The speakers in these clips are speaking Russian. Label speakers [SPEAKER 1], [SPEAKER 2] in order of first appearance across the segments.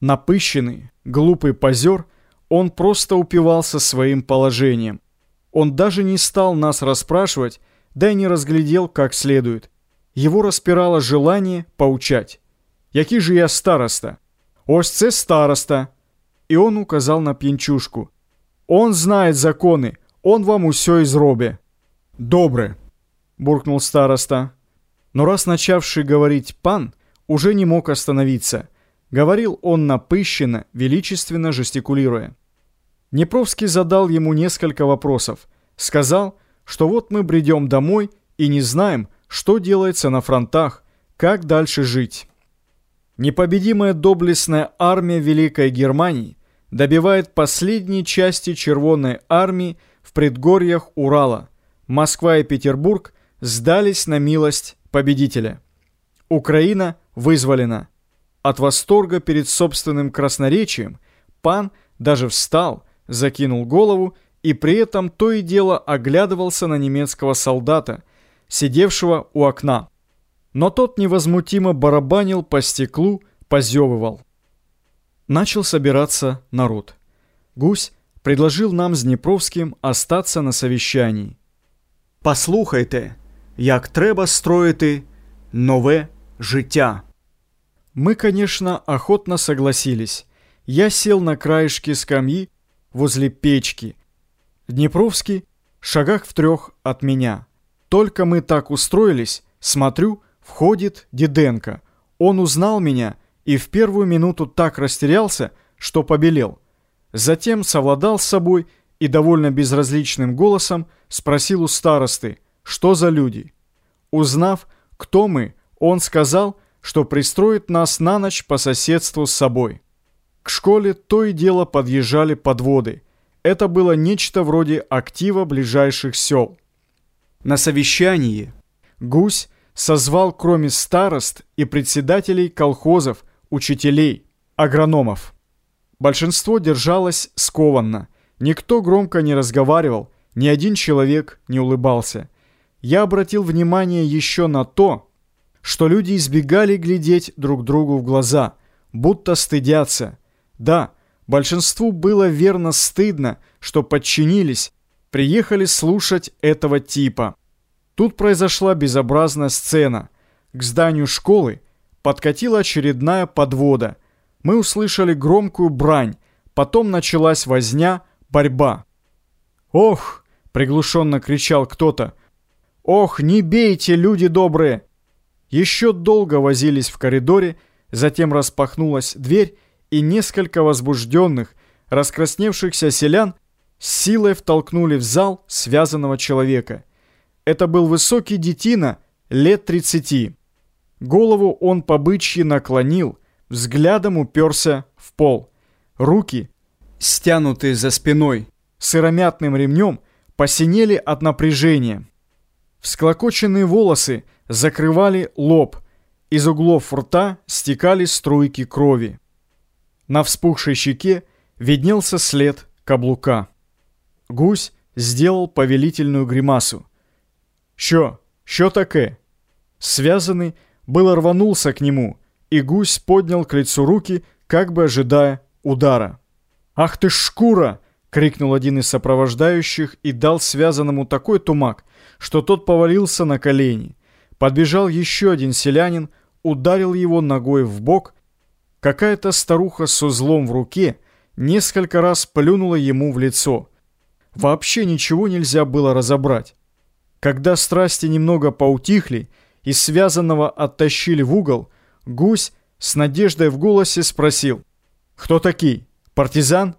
[SPEAKER 1] Напыщенный, глупый позер, он просто упивался своим положением. Он даже не стал нас расспрашивать, да и не разглядел как следует. Его распирало желание поучать. «Який же я староста?» «Ось це староста!» И он указал на пьянчушку. «Он знает законы, он вам усё изробе». «Добре», — буркнул староста. Но раз начавший говорить «пан», уже не мог остановиться. Говорил он напыщенно, величественно жестикулируя. Непровский задал ему несколько вопросов. Сказал, что вот мы бредем домой и не знаем, что делается на фронтах, как дальше жить. Непобедимая доблестная армия Великой Германии добивает последние части Червонной армии в предгорьях Урала. Москва и Петербург сдались на милость победителя. Украина вызволена. От восторга перед собственным красноречием пан даже встал, закинул голову и при этом то и дело оглядывался на немецкого солдата, сидевшего у окна. Но тот невозмутимо барабанил по стеклу, позевывал. Начал собираться народ. Гусь предложил нам с Днепровским остаться на совещании. «Послухайте, як треба строїти нове життя». Мы, конечно, охотно согласились. Я сел на краешке скамьи возле печки. Днепровский шагах в трех от меня. Только мы так устроились, смотрю, входит Диденко. Он узнал меня и в первую минуту так растерялся, что побелел. Затем совладал с собой и довольно безразличным голосом спросил у старосты, что за люди. Узнав, кто мы, он сказал, что пристроит нас на ночь по соседству с собой. К школе то и дело подъезжали подводы. Это было нечто вроде актива ближайших сел. На совещании Гусь созвал кроме старост и председателей колхозов, учителей, агрономов. Большинство держалось скованно. Никто громко не разговаривал, ни один человек не улыбался. Я обратил внимание еще на то, что люди избегали глядеть друг другу в глаза, будто стыдятся. Да, большинству было верно стыдно, что подчинились, приехали слушать этого типа. Тут произошла безобразная сцена. К зданию школы подкатила очередная подвода. Мы услышали громкую брань, потом началась возня, борьба. «Ох!» — приглушенно кричал кто-то. «Ох, не бейте, люди добрые!» Еще долго возились в коридоре, затем распахнулась дверь, и несколько возбужденных, раскрасневшихся селян с силой втолкнули в зал связанного человека. Это был высокий детина, лет тридцати. Голову он по бычьи наклонил, взглядом уперся в пол. Руки, стянутые за спиной, сыромятным ремнем, посинели от напряжения. Всклокоченные волосы закрывали лоб, из углов рта стекали струйки крови. На вспухшей щеке виднелся след каблука. Гусь сделал повелительную гримасу. «Що? Що таке?» Связанный было рванулся к нему, и гусь поднял к лицу руки, как бы ожидая удара. «Ах ты шкура!» — крикнул один из сопровождающих и дал связанному такой тумак, что тот повалился на колени. Подбежал еще один селянин, ударил его ногой в бок. Какая-то старуха с узлом в руке несколько раз плюнула ему в лицо. Вообще ничего нельзя было разобрать. Когда страсти немного поутихли и связанного оттащили в угол, гусь с надеждой в голосе спросил «Кто такие? Партизан?»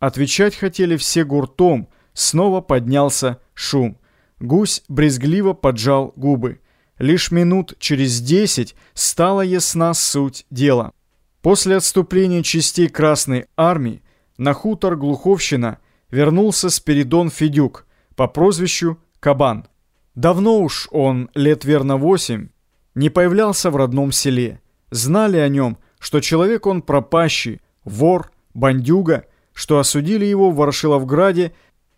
[SPEAKER 1] Отвечать хотели все гуртом, снова поднялся шум. Гусь брезгливо поджал губы. Лишь минут через десять стала ясна суть дела. После отступления частей Красной Армии на хутор Глуховщина вернулся Спиридон Федюк по прозвищу Кабан. Давно уж он, лет верно восемь, не появлялся в родном селе. Знали о нем, что человек он пропащий, вор, бандюга, что осудили его в Ворошиловграде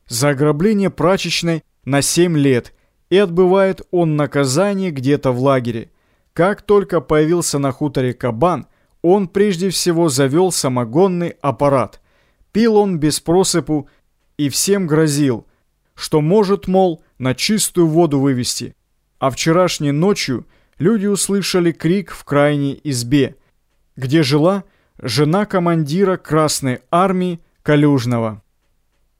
[SPEAKER 1] за ограбление прачечной на семь лет – и отбывает он наказание где-то в лагере. Как только появился на хуторе кабан, Он прежде всего завел самогонный аппарат. Пил он без просыпу и всем грозил, что может, мол, на чистую воду вывести. А вчерашней ночью люди услышали крик в крайней избе, где жила жена командира Красной Армии Калюжного.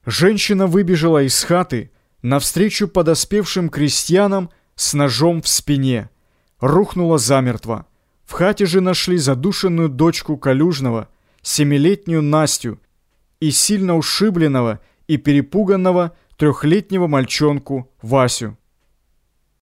[SPEAKER 1] Женщина выбежала из хаты навстречу подоспевшим крестьянам с ножом в спине. Рухнула замертво. В хате же нашли задушенную дочку Калюжного, семилетнюю Настю, и сильно ушибленного и перепуганного трехлетнего мальчонку Васю.